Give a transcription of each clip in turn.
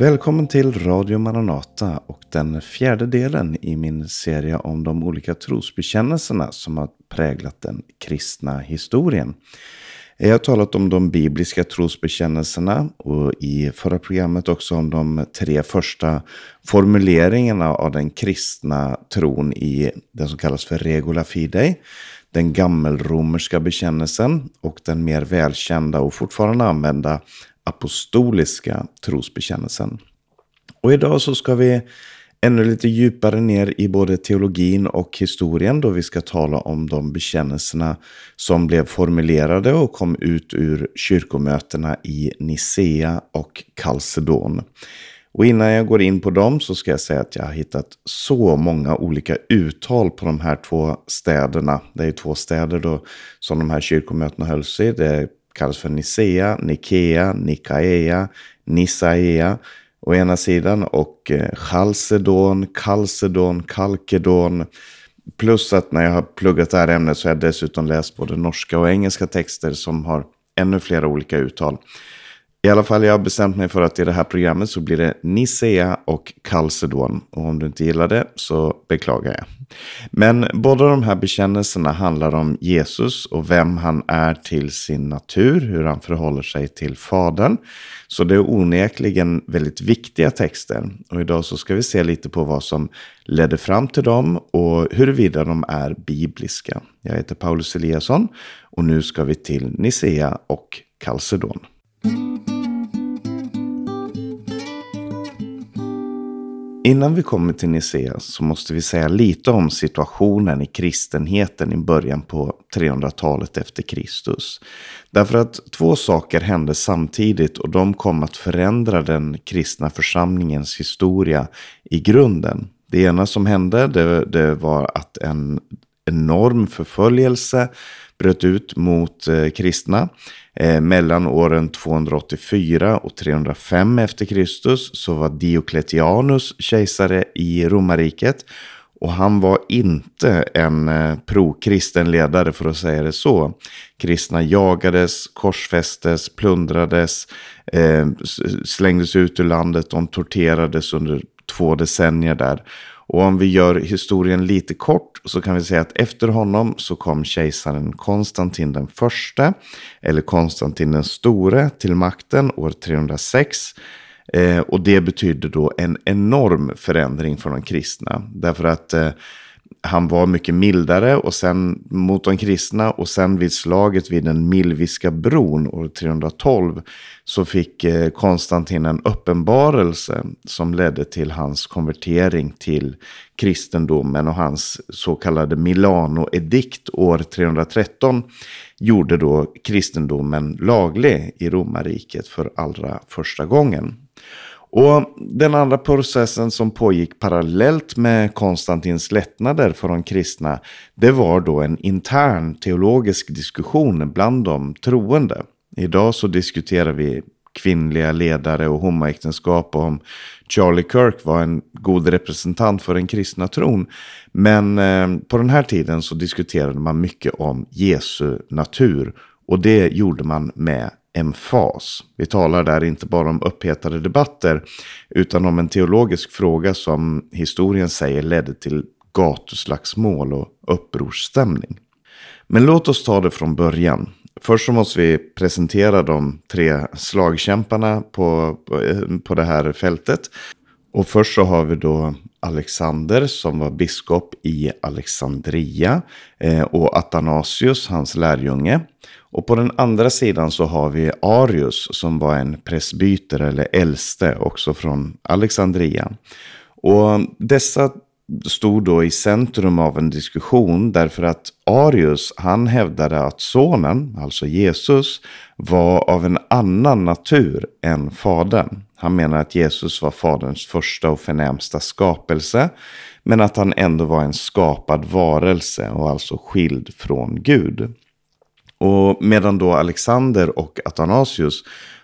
Välkommen till Radio Maranata och den fjärde delen i min serie om de olika trosbekännelserna som har präglat den kristna historien. Jag har talat om de bibliska trosbekännelserna och i förra programmet också om de tre första formuleringarna av den kristna tron i det som kallas för regula fidei. Den gammelromerska bekännelsen och den mer välkända och fortfarande använda apostoliska trosbekännelsen. Och idag så ska vi ännu lite djupare ner i både teologin och historien då vi ska tala om de bekännelserna som blev formulerade och kom ut ur kyrkomötena i Nicea och Chalcedon. Och innan jag går in på dem så ska jag säga att jag har hittat så många olika uttal på de här två städerna. Det är två städer då som de här kyrkomötena hölls i. Det kallas för Nicea, Nikea, Nikaea, Nisaea å ena sidan och eh, Chalcedon, Kalcedon, Kalkedon. Plus att när jag har pluggat det här ämnet så har jag dessutom läst både norska och engelska texter som har ännu flera olika uttal. I alla fall, jag har bestämt mig för att i det här programmet så blir det Nicea och Chalcedon. Och om du inte gillar det så beklagar jag. Men båda de här bekännelserna handlar om Jesus och vem han är till sin natur, hur han förhåller sig till Fadern. Så det är onekligen väldigt viktiga texter. Och idag så ska vi se lite på vad som ledde fram till dem och huruvida de är bibliska. Jag heter Paulus Eliasson och nu ska vi till Nicea och Chalcedon. Innan vi kommer till Nicea så måste vi säga lite om situationen i kristenheten i början på 300-talet efter Kristus. Därför att två saker hände samtidigt och de kom att förändra den kristna församlingens historia i grunden. Det ena som hände det, det var att en enorm förföljelse bröt ut mot eh, kristna. Eh, mellan åren 284 och 305 efter Kristus så var Diocletianus kejsare i romarriket. Och han var inte en prokristen pro-kristen ledare för att säga det så. Kristna jagades, korsfästes, plundrades, eh, slängdes ut ur landet, de torterades under två decennier där. Och om vi gör historien lite kort så kan vi säga att efter honom så kom kejsaren Konstantin den förste, eller Konstantin den store, till makten år 306. Eh, och det betydde då en enorm förändring för de kristna. Därför att eh, han var mycket mildare och sen mot de kristna och sen vid slaget vid den Milviska bron år 312 så fick eh, Konstantin en uppenbarelse som ledde till hans konvertering till kristendomen och hans så kallade Milano-edikt år 313 gjorde då kristendomen laglig i romarriket för allra första gången. Och den andra processen som pågick parallellt med Konstantins lättnader för de kristna, det var då en intern teologisk diskussion bland de troende. Idag så diskuterar vi kvinnliga ledare och homoäktenskap och om Charlie Kirk var en god representant för den kristna tron. Men eh, på den här tiden så diskuterade man mycket om Jesu natur och det gjorde man med emfas. Vi talar där inte bara om upphetade debatter utan om en teologisk fråga som historien säger ledde till gatuslagsmål och upprorsstämning. Men låt oss ta det från början. Först så måste vi presentera de tre slagkämparna på, på det här fältet. Och först så har vi då Alexander som var biskop i Alexandria eh, och Athanasius, hans lärjunge. Och på den andra sidan så har vi Arius som var en presbyter eller äldste också från Alexandria. Och dessa stod då i centrum av en diskussion därför att Arius han hävdade att sonen, alltså Jesus, var av en annan natur än fadern. Han menar att Jesus var faderns första och förnämsta skapelse men att han ändå var en skapad varelse och alltså skild från Gud. Och medan då Alexander och Athanasius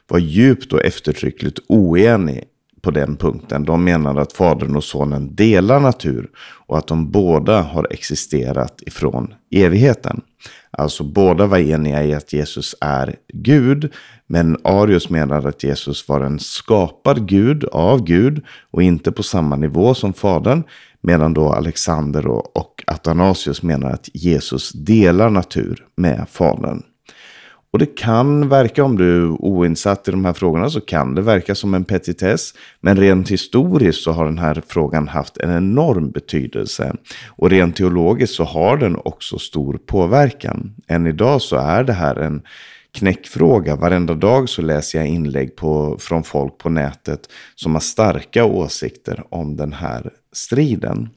var djupt och eftertryckligt oeniga på den punkten. De menade att Fadern och Sonen delar natur och att de båda har existerat ifrån evigheten. Alltså båda var eniga i att Jesus är Gud, men Arius menade att Jesus var en skapad Gud av Gud och inte på samma nivå som Fadern, medan då Alexander och Athanasius menar att Jesus delar natur med Fadern. Och det kan verka, om du är oinsatt i de här frågorna, så kan det verka som en petitess. Men rent historiskt så har den här frågan haft en enorm betydelse. Och rent teologiskt så har den också stor påverkan. Än idag så är det här en knäckfråga. Varenda dag så läser jag inlägg på, från folk på nätet som har starka åsikter om den här striden.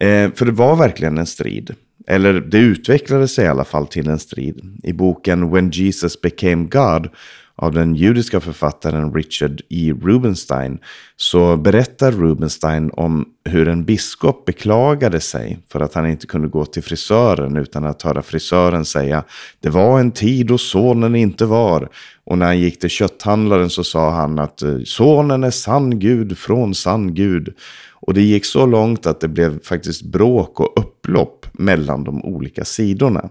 Eh, för det var verkligen en strid. Eller det utvecklade sig i alla fall till en strid. I boken When Jesus became God av den judiska författaren Richard E. Rubenstein så berättar Rubenstein om hur en biskop beklagade sig för att han inte kunde gå till frisören utan att höra frisören säga det var en tid då sonen inte var. Och när han gick till kötthandlaren så sa han att sonen är sann Gud från sann Gud. Och det gick så långt att det blev faktiskt bråk och upplopp mellan de olika sidorna.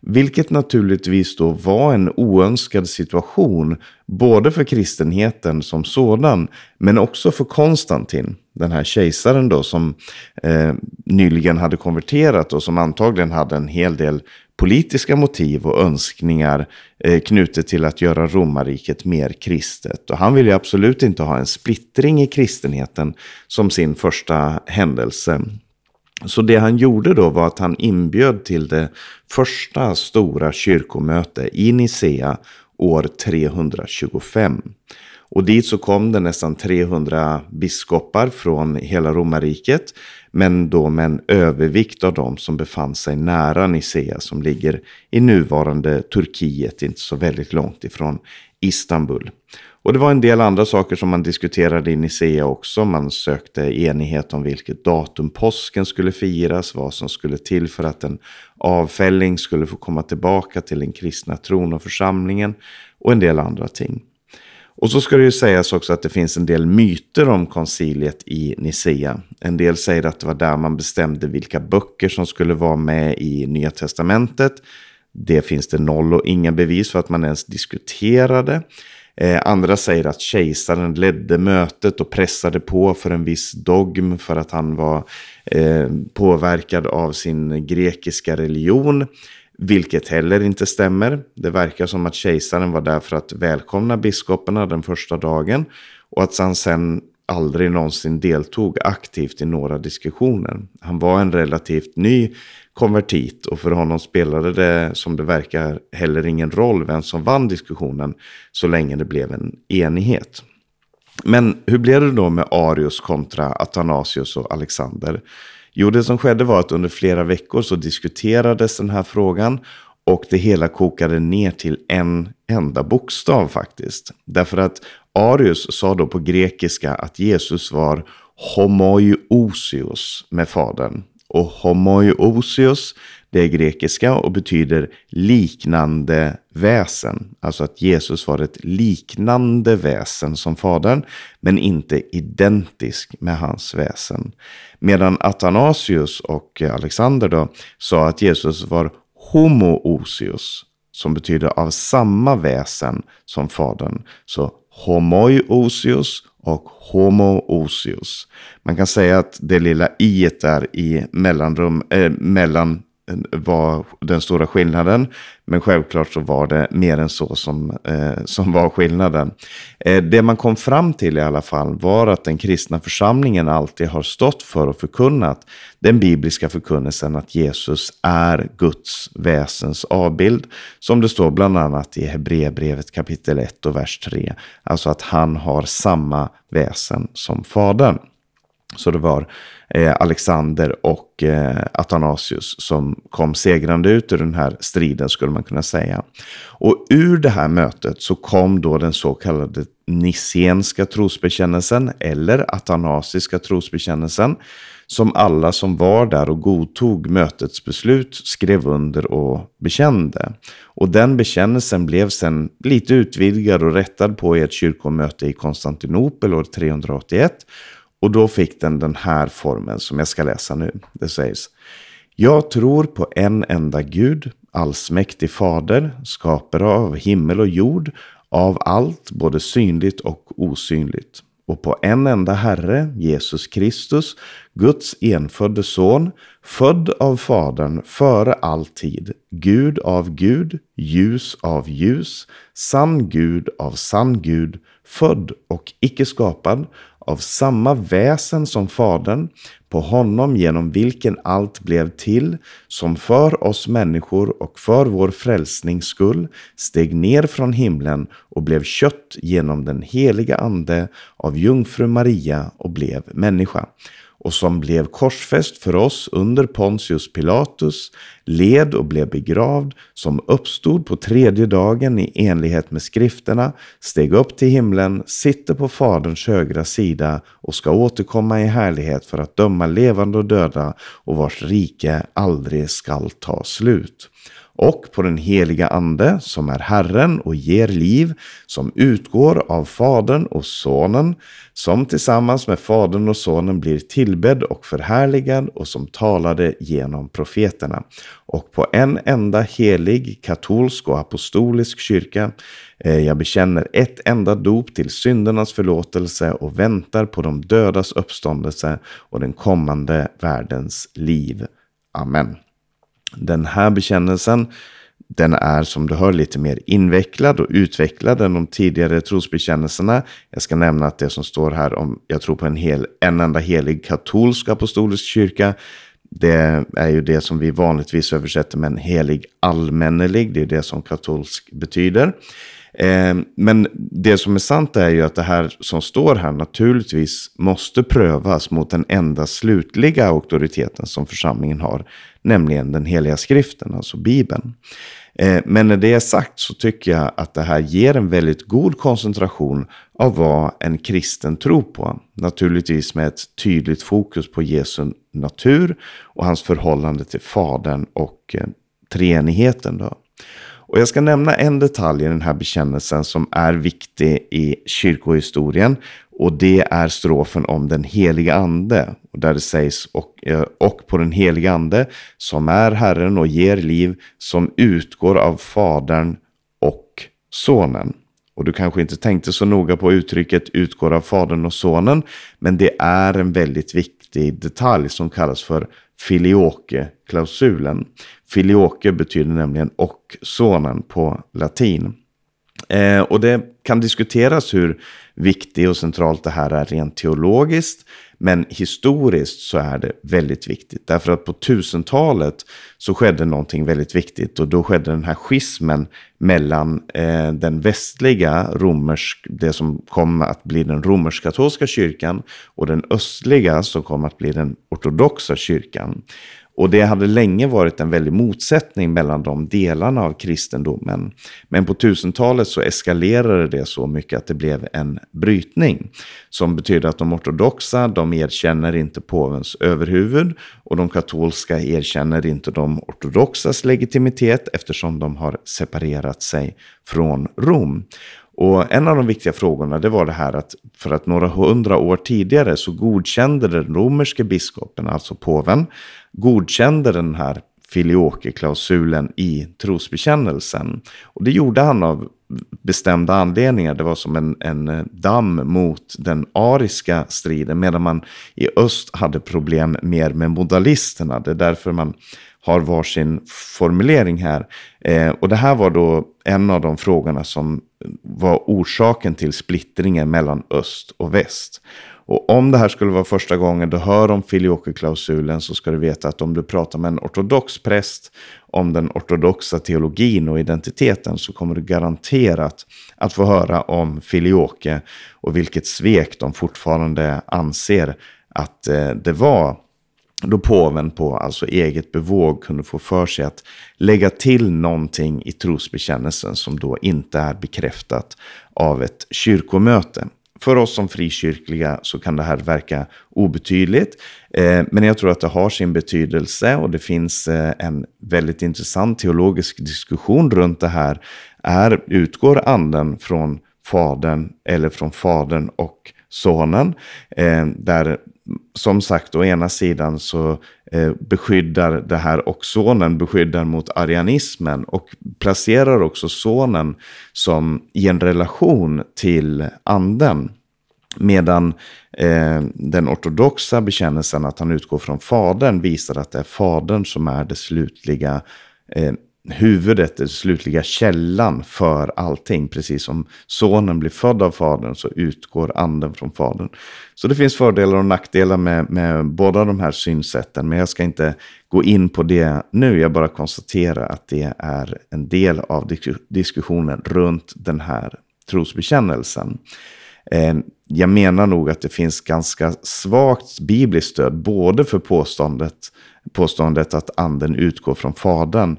Vilket naturligtvis då var en oönskad situation, både för kristenheten som sådan, men också för Konstantin, den här kejsaren då som eh, nyligen hade konverterat och som antagligen hade en hel del politiska motiv och önskningar eh, knutet till att göra romarriket mer kristet. Och han ville absolut inte ha en splittring i kristenheten som sin första händelse. Så det han gjorde då var att han inbjöd till det första stora kyrkomöte i Nicea år 325. Och dit så kom det nästan 300 biskopar från hela romarriket. Men då med en övervikt av dem som befann sig nära Nicea som ligger i nuvarande Turkiet, inte så väldigt långt ifrån Istanbul. Och det var en del andra saker som man diskuterade i Nicea också. Man sökte enighet om vilket datum påsken skulle firas, vad som skulle till för att en avfälling skulle få komma tillbaka till den kristna tron och församlingen och en del andra ting. Och så ska det ju sägas också att det finns en del myter om konciliet i Nicea. En del säger att det var där man bestämde vilka böcker som skulle vara med i Nya Testamentet. Det finns det noll och inga bevis för att man ens diskuterade. Eh, andra säger att kejsaren ledde mötet och pressade på för en viss dogm för att han var eh, påverkad av sin grekiska religion. Vilket heller inte stämmer. Det verkar som att kejsaren var där för att välkomna biskoparna den första dagen. Och att han sen aldrig någonsin deltog aktivt i några diskussioner. Han var en relativt ny konvertit och för honom spelade det som det verkar heller ingen roll vem som vann diskussionen så länge det blev en enighet. Men hur blev det då med Arius kontra Athanasius och Alexander? Jo, det som skedde var att under flera veckor så diskuterades den här frågan och det hela kokade ner till en enda bokstav faktiskt. Därför att Arius sa då på grekiska att Jesus var homoiousios med fadern. Och homoiousios, det är grekiska och betyder liknande väsen. Alltså att Jesus var ett liknande väsen som fadern, men inte identisk med hans väsen. Medan Athanasius och Alexander då sa att Jesus var homoousios, som betyder av samma väsen som fadern. Så homoiousios och homoousios. Man kan säga att det lilla i där i mellanrum, äh, mellan var den stora skillnaden. Men självklart så var det mer än så som, eh, som var skillnaden. Eh, det man kom fram till i alla fall var att den kristna församlingen alltid har stått för och förkunnat den bibliska förkunnelsen att Jesus är Guds väsens avbild. Som det står bland annat i Hebreerbrevet kapitel 1 och vers 3. Alltså att han har samma väsen som Fadern. Så det var eh, Alexander och eh, Athanasius som kom segrande ut ur den här striden skulle man kunna säga. Och ur det här mötet så kom då den så kallade Nicenska trosbekännelsen eller Athanasiska trosbekännelsen som alla som var där och godtog mötets beslut skrev under och bekände. Och den bekännelsen blev sen lite utvidgad och rättad på i ett kyrkomöte i Konstantinopel år 381. Och då fick den den här formen som jag ska läsa nu. Det sägs Jag tror på en enda Gud, allsmäktig fader, skapare av himmel och jord, av allt, både synligt och osynligt och på en enda Herre, Jesus Kristus, Guds enfödde son, född av Fadern före all tid, Gud av Gud, ljus av ljus, sann Gud av sann Gud, född och icke skapad, av samma väsen som Fadern, på honom genom vilken allt blev till, som för oss människor och för vår frälsnings skull steg ner från himlen och blev kött genom den heliga ande av jungfru Maria och blev människa och som blev korsfäst för oss under Pontius Pilatus, led och blev begravd, som uppstod på tredje dagen i enlighet med skrifterna, steg upp till himlen, sitter på Faderns högra sida och ska återkomma i härlighet för att döma levande och döda och vars rike aldrig skall ta slut och på den heliga Ande som är Herren och ger liv, som utgår av Fadern och Sonen, som tillsammans med Fadern och Sonen blir tillbedd och förhärligad och som talade genom profeterna. Och på en enda helig, katolsk och apostolisk kyrka. Eh, jag bekänner ett enda dop till syndernas förlåtelse och väntar på de dödas uppståndelse och den kommande världens liv. Amen. Den här bekännelsen den är som du hör lite mer invecklad och utvecklad än de tidigare trosbekännelserna. Jag ska nämna att det som står här om jag tror på en, hel, en enda helig katolsk apostolisk kyrka. Det är ju det som vi vanligtvis översätter med en helig allmännelig. Det är det som katolsk betyder. Eh, men det som är sant är ju att det här som står här naturligtvis måste prövas mot den enda slutliga auktoriteten som församlingen har, nämligen den heliga skriften, alltså Bibeln. Eh, men när det är sagt så tycker jag att det här ger en väldigt god koncentration av vad en kristen tror på. Naturligtvis med ett tydligt fokus på Jesu natur och hans förhållande till Fadern och eh, treenigheten. Då. Och jag ska nämna en detalj i den här bekännelsen som är viktig i kyrkohistorien. Och det är strofen om den heliga ande. Där det sägs och, eh, och på den heliga ande som är Herren och ger liv som utgår av Fadern och Sonen. Och du kanske inte tänkte så noga på uttrycket utgår av Fadern och Sonen. Men det är en väldigt viktig detalj som kallas för filioque-klausulen. Filioque betyder nämligen och sonen på latin. Eh, och det kan diskuteras hur viktigt och centralt det här är rent teologiskt. Men historiskt så är det väldigt viktigt. Därför att på 1000-talet så skedde någonting väldigt viktigt. Och då skedde den här schismen mellan eh, den västliga romersk, det som kom att bli den romersk-katolska kyrkan och den östliga som kom att bli den ortodoxa kyrkan. Och det hade länge varit en väldig motsättning mellan de delarna av kristendomen. Men på 1000-talet så eskalerade det så mycket att det blev en brytning. Som betyder att de ortodoxa, de erkänner inte påvens överhuvud och de katolska erkänner inte de ortodoxas legitimitet eftersom de har separerat sig från Rom. Och en av de viktiga frågorna det var det här att för att några hundra år tidigare så godkände den romerske biskopen, alltså påven, godkände den här filiokeklausulen i trosbekännelsen. Och det gjorde han av bestämda anledningar. Det var som en, en damm mot den ariska striden, medan man i öst hade problem mer med modalisterna. Det är därför man har varsin formulering här. Eh, och det här var då en av de frågorna som var orsaken till splittringen mellan öst och väst. Och om det här skulle vara första gången du hör om filioque-klausulen så ska du veta att om du pratar med en ortodox präst om den ortodoxa teologin och identiteten så kommer du garanterat att få höra om filioque och vilket svek de fortfarande anser att eh, det var då påven på alltså eget bevåg kunde få för sig att lägga till någonting i trosbekännelsen som då inte är bekräftat av ett kyrkomöte för oss som frikyrkliga så kan det här verka obetydligt. Eh, men jag tror att det har sin betydelse och det finns eh, en väldigt intressant teologisk diskussion runt det här. Är, utgår anden från fadern eller från fadern och sonen? Eh, där som sagt, å ena sidan så eh, beskyddar det här och sonen beskyddar mot arianismen och placerar också sonen som i en relation till anden. Medan eh, den ortodoxa bekännelsen att han utgår från fadern visar att det är fadern som är det slutliga eh, huvudet, den slutliga källan för allting. Precis som sonen blir född av fadern så utgår anden från fadern. Så det finns fördelar och nackdelar med, med båda de här synsätten. Men jag ska inte gå in på det nu. Jag bara konstaterar att det är en del av diskussionen runt den här trosbekännelsen. Eh, jag menar nog att det finns ganska svagt bibliskt stöd både för påståendet, påståendet att anden utgår från fadern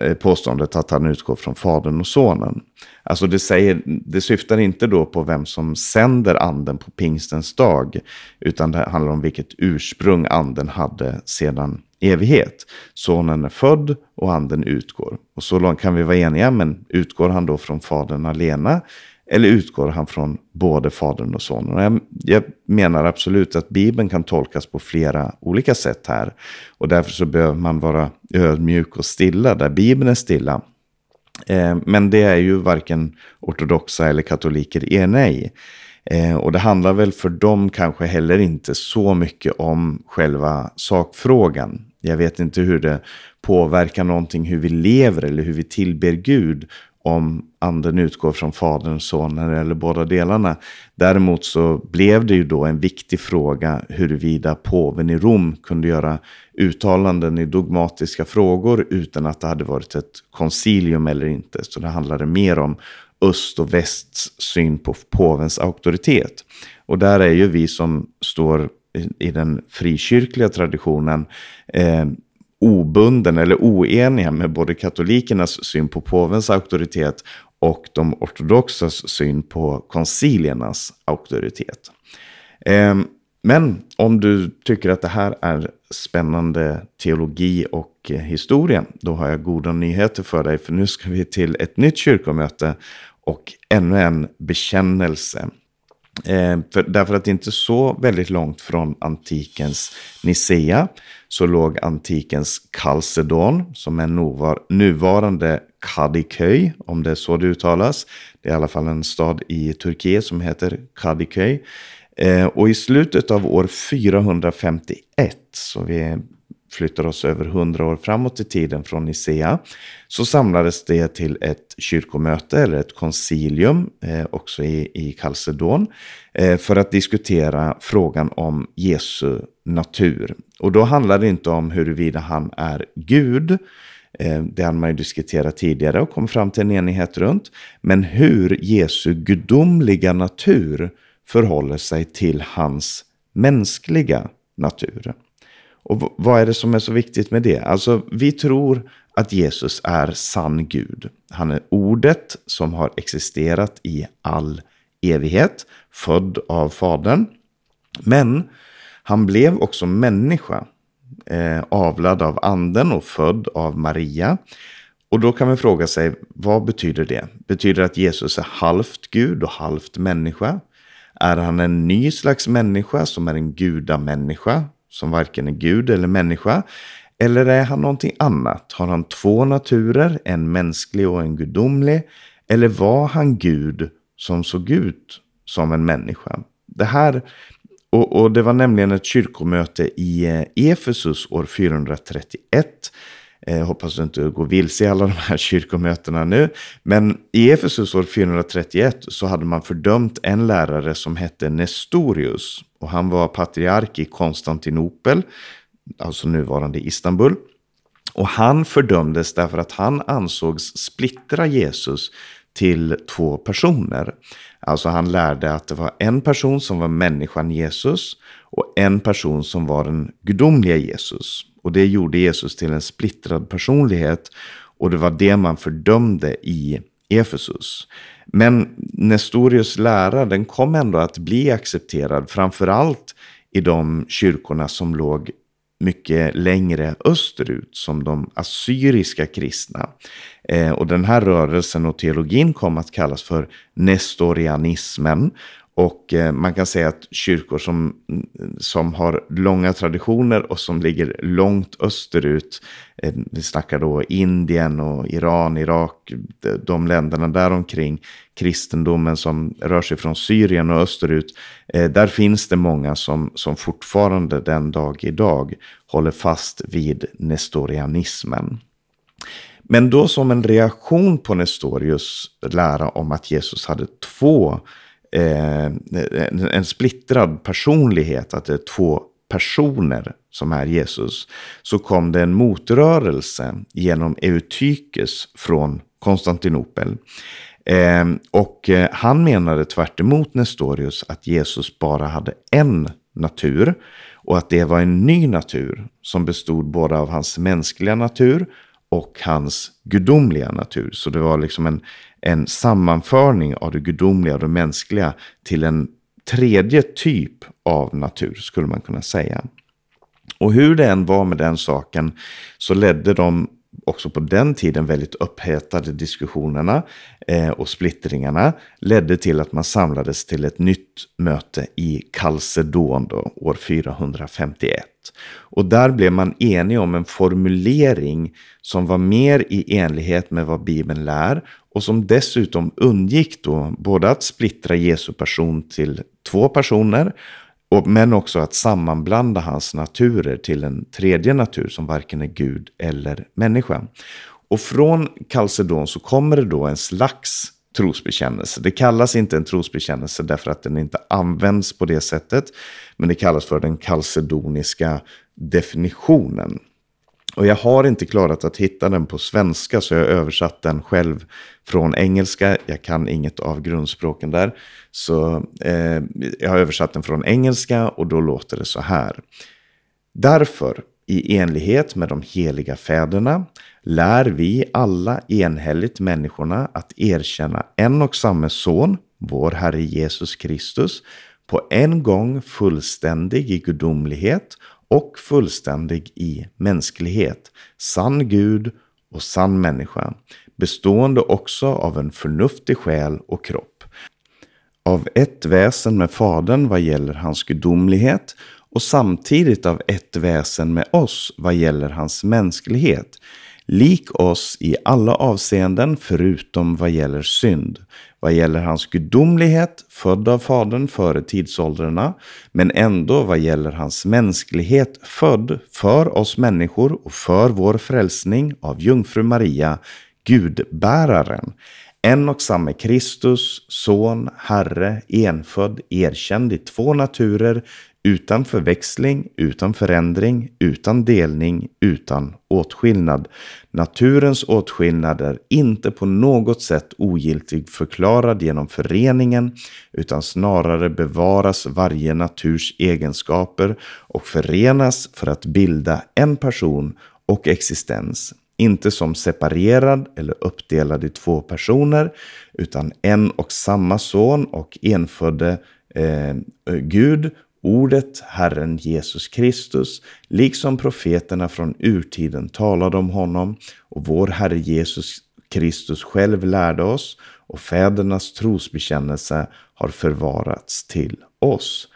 Eh, påståendet att han utgår från Fadern och Sonen. Alltså det, säger, det syftar inte då på vem som sänder anden på pingstens dag, utan det handlar om vilket ursprung anden hade sedan evighet. Sonen är född och anden utgår. Och så långt kan vi vara eniga, men utgår han då från Fadern alena eller utgår han från både Fadern och Sonen? Jag, jag, menar absolut att Bibeln kan tolkas på flera olika sätt här. Och därför så behöver man vara ödmjuk och stilla där Bibeln är stilla. Eh, men det är ju varken ortodoxa eller katoliker eniga i. Eh, och det handlar väl för dem kanske heller inte så mycket om själva sakfrågan. Jag vet inte hur det påverkar någonting hur vi lever eller hur vi tillber Gud om anden utgår från Fadern, Sonen eller båda delarna. Däremot så blev det ju då en viktig fråga huruvida påven i Rom kunde göra uttalanden i dogmatiska frågor utan att det hade varit ett koncilium eller inte. Så det handlade mer om öst och västs syn på påvens auktoritet. Och där är ju vi som står i den frikyrkliga traditionen eh, obunden eller oeniga med både katolikernas syn på påvens auktoritet och de ortodoxas syn på konciliernas auktoritet. Ehm, men om du tycker att det här är spännande teologi och eh, historia, då har jag goda nyheter för dig, för nu ska vi till ett nytt kyrkomöte och ännu en bekännelse. Eh, för, därför att det inte är så väldigt långt från antikens Nicea så låg antikens Chalcedon som är nuvar, nuvarande Kadiköy, om det är så det uttalas. Det är i alla fall en stad i Turkiet som heter Kadiköy. Eh, och i slutet av år 451, så vi är flyttar oss över hundra år framåt i tiden från Nicea, så samlades det till ett kyrkomöte eller ett koncilium, eh, också i, i Kalsedon, eh, för att diskutera frågan om Jesu natur. Och då handlar det inte om huruvida han är Gud, eh, det har man ju diskuterat tidigare och kom fram till en enighet runt, men hur Jesu gudomliga natur förhåller sig till hans mänskliga natur. Och vad är det som är så viktigt med det? Alltså, vi tror att Jesus är sann Gud. Han är ordet som har existerat i all evighet, född av Fadern. Men han blev också människa, eh, avlad av anden och född av Maria. Och då kan man fråga sig, vad betyder det? Betyder det att Jesus är halvt Gud och halvt människa? Är han en ny slags människa som är en gudamänniska? Som varken är Gud eller människa? Eller är han någonting annat? Har han två naturer, en mänsklig och en gudomlig? Eller var han Gud som såg ut som en människa? Det här, och, och det var nämligen ett kyrkomöte i eh, Efesus år 431. Eh, hoppas du inte går vilse i alla de här kyrkomötena nu. Men i Efesus år 431 så hade man fördömt en lärare som hette Nestorius. Och han var patriark i Konstantinopel, alltså nuvarande Istanbul. Och han fördömdes därför att han ansågs splittra Jesus till två personer. Alltså han lärde att det var en person som var människan Jesus och en person som var den gudomliga Jesus. Och det gjorde Jesus till en splittrad personlighet och det var det man fördömde i Efesus. Men Nestorius lära den kom ändå att bli accepterad, framförallt i de kyrkorna som låg mycket längre österut som de assyriska kristna. Eh, och den här rörelsen och teologin kom att kallas för nestorianismen. Och eh, man kan säga att kyrkor som, som har långa traditioner och som ligger långt österut, eh, vi snackar då Indien och Iran, Irak, de länderna däromkring, kristendomen som rör sig från Syrien och österut, eh, där finns det många som, som fortfarande den dag idag håller fast vid nestorianismen. Men då som en reaktion på Nestorius lära om att Jesus hade två eh, en splittrad personlighet, att det är två personer som är Jesus, så kom det en motrörelse genom Eutykes från Konstantinopel. Eh, och eh, han menade tvärt Nestorius att Jesus bara hade en natur och att det var en ny natur som bestod både av hans mänskliga natur och hans gudomliga natur. Så det var liksom en, en sammanförning av det gudomliga och det mänskliga till en tredje typ av natur skulle man kunna säga. Och hur det än var med den saken så ledde de också på den tiden väldigt upphetade diskussionerna eh, och splittringarna ledde till att man samlades till ett nytt möte i Kalsedon då, år 451. Och där blev man enig om en formulering som var mer i enlighet med vad Bibeln lär och som dessutom undgick då både att splittra Jesu person till två personer men också att sammanblanda hans naturer till en tredje natur som varken är Gud eller människa. Och från Kalsedon så kommer det då en slags trosbekännelse. Det kallas inte en trosbekännelse därför att den inte används på det sättet. Men det kallas för den kalsedoniska definitionen. Och jag har inte klarat att hitta den på svenska så jag har översatt den själv från engelska. Jag kan inget av grundspråken där. Så eh, jag har översatt den från engelska och då låter det så här. Därför, i enlighet med de heliga fäderna, lär vi alla enhälligt människorna att erkänna en och samma son, vår Herre Jesus Kristus, på en gång fullständig i gudomlighet och fullständig i mänsklighet, sann Gud och sann människa, bestående också av en förnuftig själ och kropp. Av ett väsen med Fadern vad gäller hans gudomlighet och samtidigt av ett väsen med oss vad gäller hans mänsklighet, lik oss i alla avseenden förutom vad gäller synd, vad gäller hans gudomlighet, född av Fadern före tidsåldrarna, men ändå vad gäller hans mänsklighet, född för oss människor och för vår frälsning av jungfru Maria, Gudbäraren, en och samma Kristus, son, Herre, enfödd, erkänd i två naturer, utan förväxling, utan förändring, utan delning, utan åtskillnad. Naturens åtskillnad är inte på något sätt ogiltig förklarad genom föreningen, utan snarare bevaras varje naturs egenskaper och förenas för att bilda en person och existens. Inte som separerad eller uppdelad i två personer, utan en och samma son och enfödde eh, Gud Ordet Herren Jesus Kristus, liksom profeterna från urtiden talade om honom och vår Herre Jesus Kristus själv lärde oss och fädernas trosbekännelse har förvarats till oss.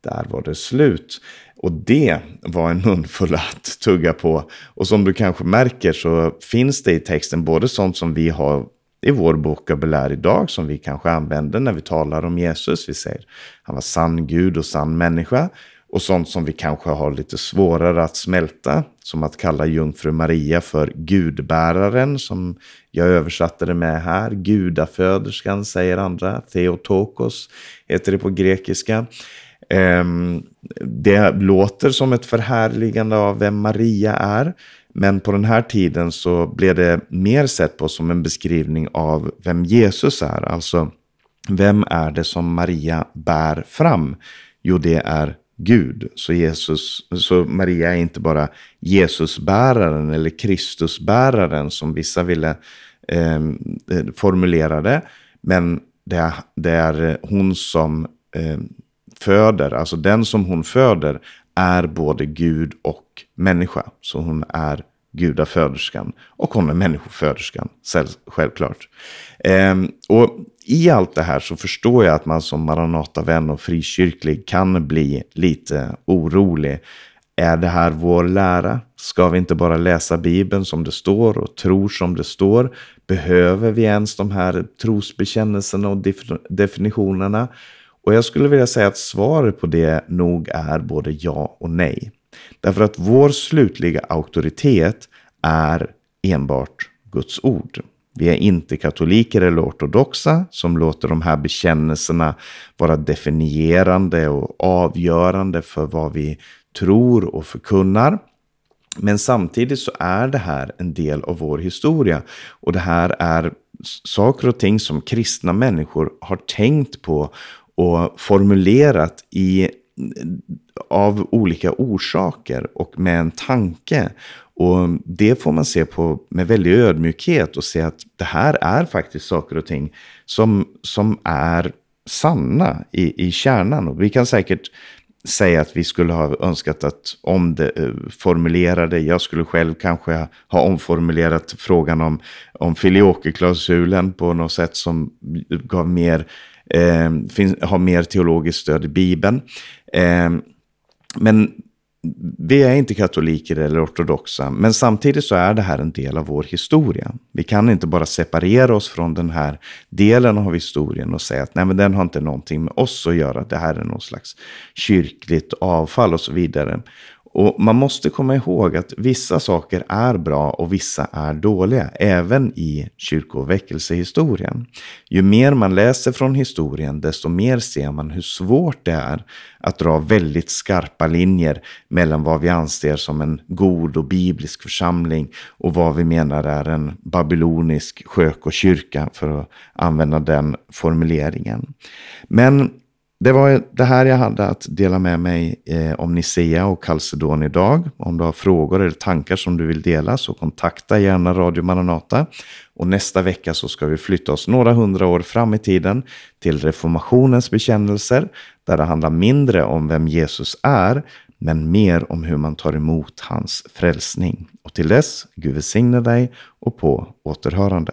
Där var det slut. Och det var en munfull att tugga på. Och som du kanske märker så finns det i texten både sånt som vi har i vår vokabulär idag som vi kanske använder när vi talar om Jesus. Vi säger han var sann Gud och sann människa. Och sånt som vi kanske har lite svårare att smälta. Som att kalla jungfru Maria för gudbäraren som jag översatte det med här. Gudaföderskan säger andra. Theotokos heter det på grekiska. Ehm, det låter som ett förhärligande av vem Maria är. Men på den här tiden så blev det mer sett på som en beskrivning av vem Jesus är. Alltså, vem är det som Maria bär fram? Jo, det är Gud. Så, Jesus, så Maria är inte bara Jesusbäraren eller Kristusbäraren som vissa ville eh, formulera det. Men det är, det är hon som eh, föder, alltså den som hon föder är både Gud och människa. Så hon är gudaföderskan och hon är människoföderskan, självklart. Ehm, och i allt det här så förstår jag att man som Maranatavän och frikyrklig kan bli lite orolig. Är det här vår lära? Ska vi inte bara läsa Bibeln som det står och tro som det står? Behöver vi ens de här trosbekännelserna och definitionerna? Och jag skulle vilja säga att svaret på det nog är både ja och nej. Därför att vår slutliga auktoritet är enbart Guds ord. Vi är inte katoliker eller ortodoxa som låter de här bekännelserna vara definierande och avgörande för vad vi tror och förkunnar. Men samtidigt så är det här en del av vår historia och det här är saker och ting som kristna människor har tänkt på och formulerat i, av olika orsaker och med en tanke. Och det får man se på med väldig ödmjukhet och se att det här är faktiskt saker och ting som, som är sanna i, i kärnan. Och vi kan säkert säga att vi skulle ha önskat att om det eh, formulerade, jag skulle själv kanske ha omformulerat frågan om, om filiokeklausulen på något sätt som gav mer eh, finns, har mer teologiskt stöd i Bibeln. Eh, men vi är inte katoliker eller ortodoxa, men samtidigt så är det här en del av vår historia. Vi kan inte bara separera oss från den här delen av historien och säga att nej, men den har inte någonting med oss att göra. Det här är någon slags kyrkligt avfall och så vidare. Och man måste komma ihåg att vissa saker är bra och vissa är dåliga, även i kyrkoväckelsehistorien. Ju mer man läser från historien, desto mer ser man hur svårt det är att dra väldigt skarpa linjer mellan vad vi anser som en god och biblisk församling och vad vi menar är en babylonisk skök och kyrka, för att använda den formuleringen. Men det var det här jag hade att dela med mig eh, om Nicea och Calcedon idag. Om du har frågor eller tankar som du vill dela så kontakta gärna Radio Maranata. Och nästa vecka så ska vi flytta oss några hundra år fram i tiden till reformationens bekännelser där det handlar mindre om vem Jesus är men mer om hur man tar emot hans frälsning. Och till dess, Gud välsigne dig och på återhörande.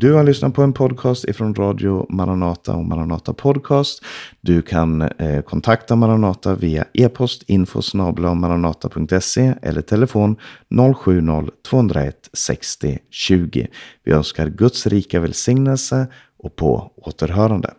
Du har lyssnat på en podcast ifrån Radio Maranata och Maranata Podcast. Du kan eh, kontakta Maranata via e-post info maranata.se eller telefon 070-201 60 20. Vi önskar Guds rika välsignelse och på återhörande.